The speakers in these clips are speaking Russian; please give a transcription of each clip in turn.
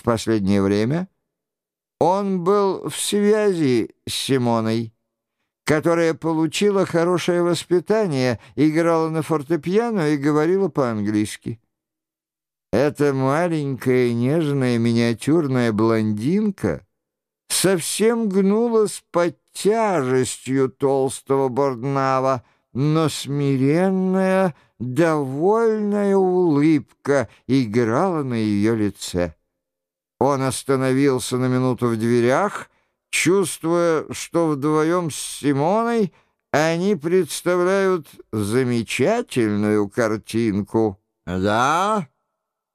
В последнее время он был в связи с Симоной, которая получила хорошее воспитание, играла на фортепиано и говорила по-английски. Эта маленькая нежная миниатюрная блондинка совсем гнулась под тяжестью толстого Борднава, но смиренная, довольная улыбка играла на ее лице. Он остановился на минуту в дверях, чувствуя, что вдвоем с Симоной они представляют замечательную картинку. «Да,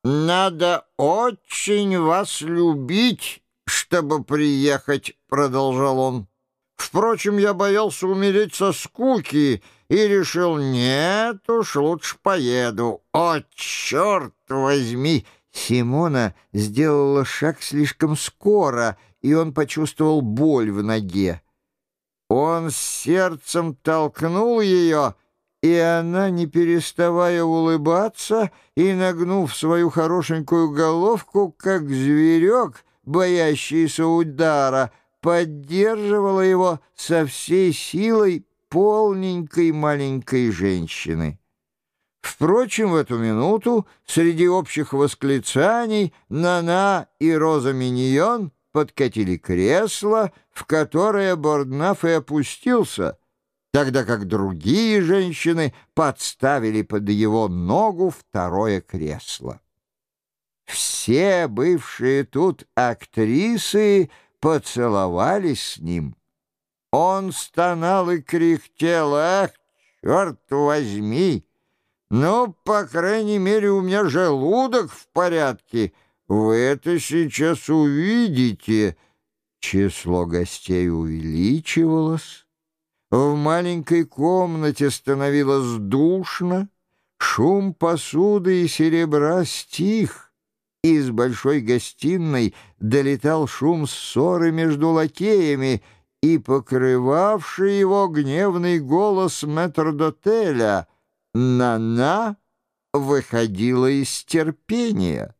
надо очень вас любить, чтобы приехать», — продолжал он. «Впрочем, я боялся умереть со скуки» и решил, нет уж, лучше поеду. О, черт возьми! Симона сделала шаг слишком скоро, и он почувствовал боль в ноге. Он сердцем толкнул ее, и она, не переставая улыбаться и нагнув свою хорошенькую головку, как зверек, боящийся удара, поддерживала его со всей силой полненькой маленькой женщины. Впрочем, в эту минуту среди общих восклицаний Нана и Роза Миньон подкатили кресло, в которое Борднаф и опустился, тогда как другие женщины подставили под его ногу второе кресло. Все бывшие тут актрисы поцеловались с ним. Он стонал и кряхтел. «Ах, черт возьми! Ну, по крайней мере, у меня желудок в порядке. Вы это сейчас увидите». Число гостей увеличивалось. В маленькой комнате становилось душно. Шум посуды и серебра стих. Из большой гостиной долетал шум ссоры между лакеями — и покрывавший его гневный голос метрдотеля «Нана» выходила из терпения.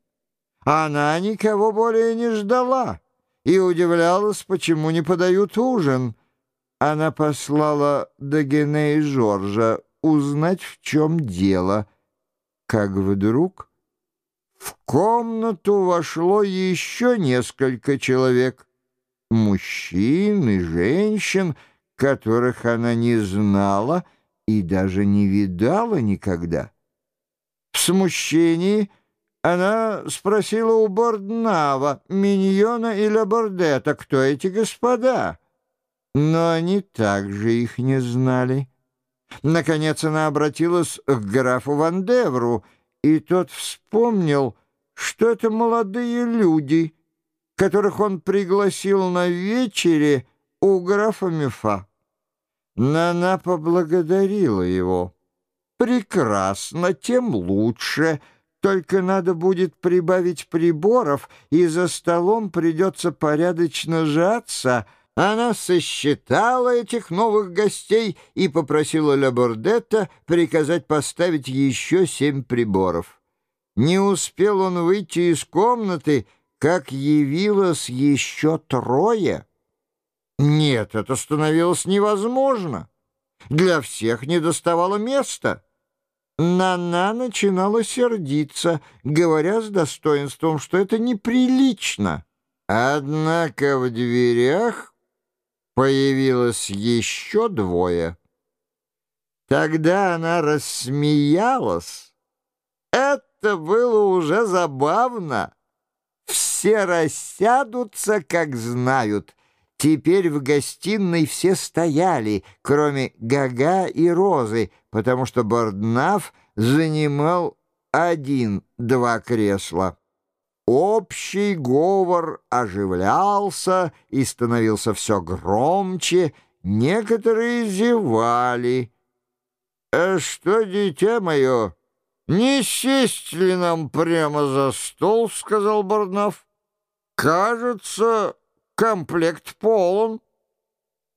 Она никого более не ждала и удивлялась, почему не подают ужин. Она послала Дагене и Жоржа узнать, в чем дело. Как вдруг в комнату вошло еще несколько человек мужчин и женщин, которых она не знала и даже не видала никогда. В смущении она спросила у Борднава, Миньона или Бордета, кто эти господа. Но они также их не знали. Наконец она обратилась к графу Вандевру, и тот вспомнил, что это молодые люди — которых он пригласил на вечере у графа Мефа. Нана поблагодарила его. «Прекрасно, тем лучше. Только надо будет прибавить приборов, и за столом придется порядочно жаться». Она сосчитала этих новых гостей и попросила Лабордетта приказать поставить еще семь приборов. Не успел он выйти из комнаты, как явилось еще трое. Нет, это становилось невозможно. Для всех не доставало места. Нана начинала сердиться, говоря с достоинством, что это неприлично. Однако в дверях появилось еще двое. Тогда она рассмеялась. Это было уже забавно все рассядутся, как знают. Теперь в гостиной все стояли, кроме Гага и Розы, потому что Борднаф занимал один-два кресла. Общий говор оживлялся и становился все громче, некоторые зевали. «А что, дитя мое, не сесть ли нам прямо за стол?» — сказал Борднаф. «Кажется, комплект полон».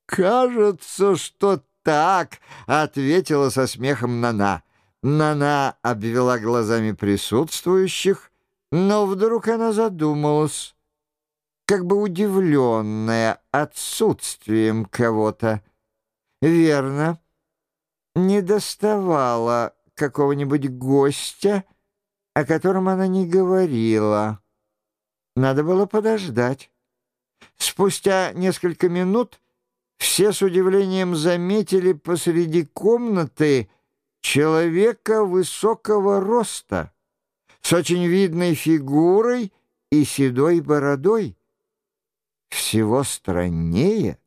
«Кажется, что так», — ответила со смехом Нана. Нана обвела глазами присутствующих, Но вдруг она задумалась, как бы удивленная отсутствием кого-то. Верно, не доставала какого-нибудь гостя, о котором она не говорила. Надо было подождать. Спустя несколько минут все с удивлением заметили посреди комнаты человека высокого роста, с очень видной фигурой и седой бородой. Всего страннее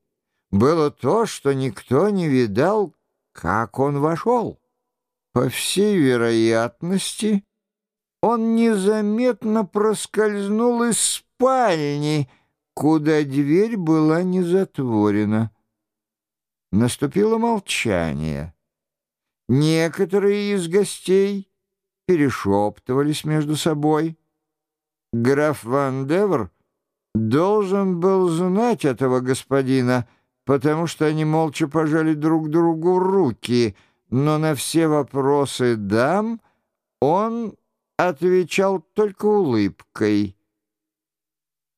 было то, что никто не видал, как он вошел. По всей вероятности, он незаметно проскользнул из спальни, куда дверь была не затворена. Наступило молчание. Некоторые из гостей перешептывались между собой. Граф Ван Девр должен был знать этого господина, потому что они молча пожали друг другу руки, но на все вопросы дам он отвечал только улыбкой.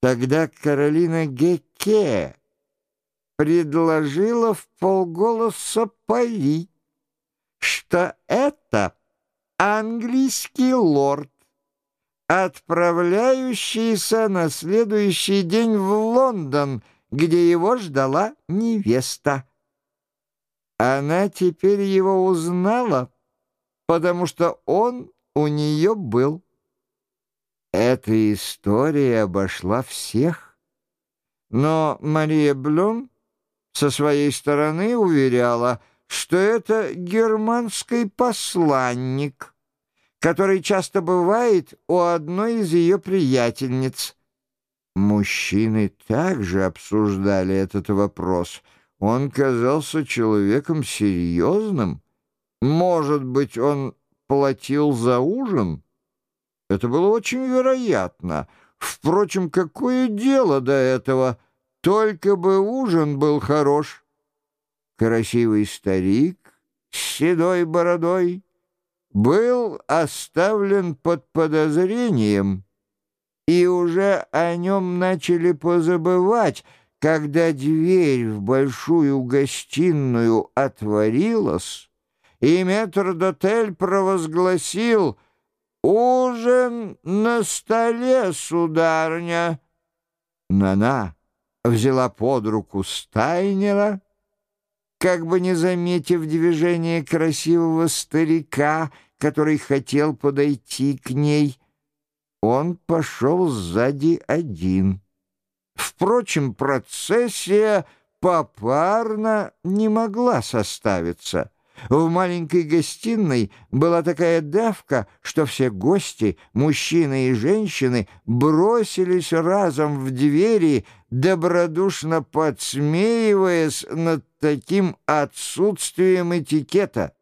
Тогда Каролина Геке предложила в полголоса пари, что это английский лорд, отправляющийся на следующий день в Лондон, где его ждала невеста. Она теперь его узнала, потому что он у нее был. Эта история обошла всех, но Мария Блюм со своей стороны уверяла, что это германский посланник, который часто бывает у одной из ее приятельниц. Мужчины также обсуждали этот вопрос. Он казался человеком серьезным. Может быть, он платил за ужин? Это было очень вероятно. Впрочем, какое дело до этого? Только бы ужин был хорош. Красивый старик с седой бородой был оставлен под подозрением, и уже о нем начали позабывать, когда дверь в большую гостиную отворилась, и метрдотель провозгласил «Ужин на столе, сударня!» Нана взяла под руку Стайнера, как бы не заметив движение красивого старика, который хотел подойти к ней. Он пошел сзади один. Впрочем, процессия попарно не могла составиться. В маленькой гостиной была такая давка, что все гости, мужчины и женщины, бросились разом в двери, добродушно подсмеиваясь над таким отсутствием этикета.